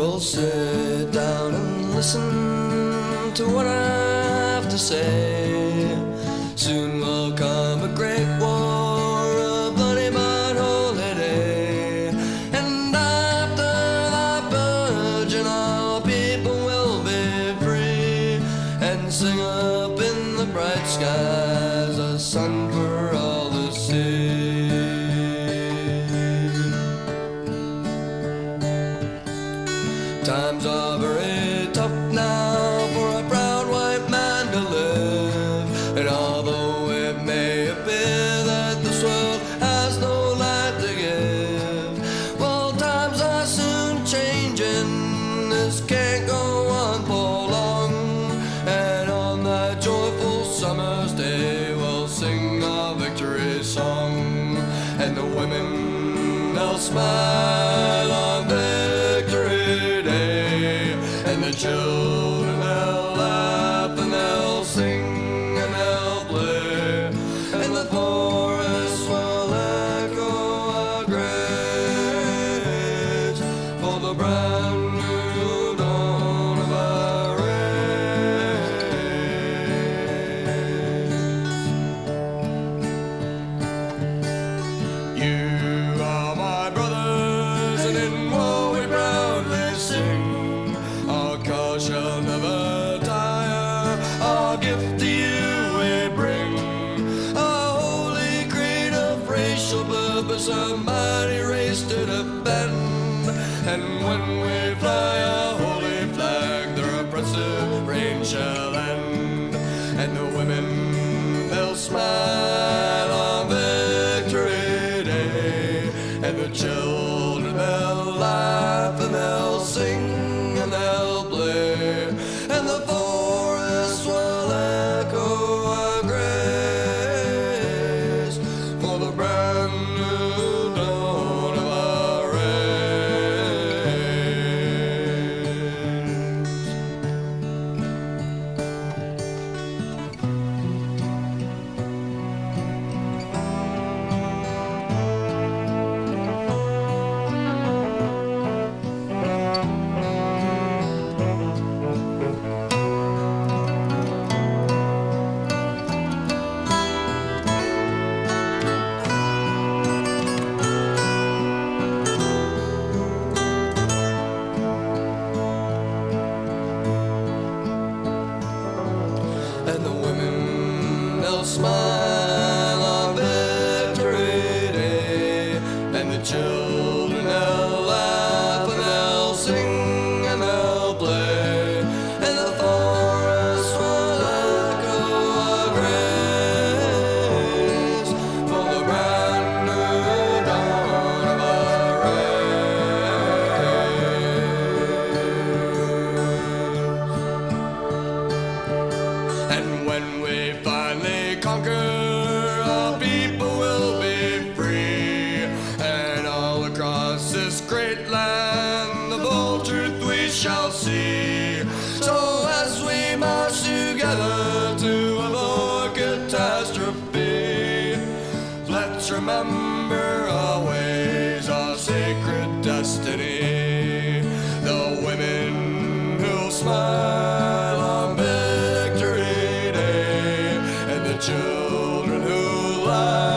We'll sit down and listen to what I have to say. Soon And although it may appear that this world has no life to give, well, times are soon changing. This can't go on for long. And on that joyful summer's day, we'll sing our victory song. And the women, they'll smile racial purpose, a mighty race to defend. And when we fly our holy flag, their oppressive reign shall end. And the women, they'll smile on victory day. And the children, they'll laugh and they'll sing the brand new and together to avoid catastrophe. Let's remember always our sacred destiny. The women who smile on victory day, and the children who laugh.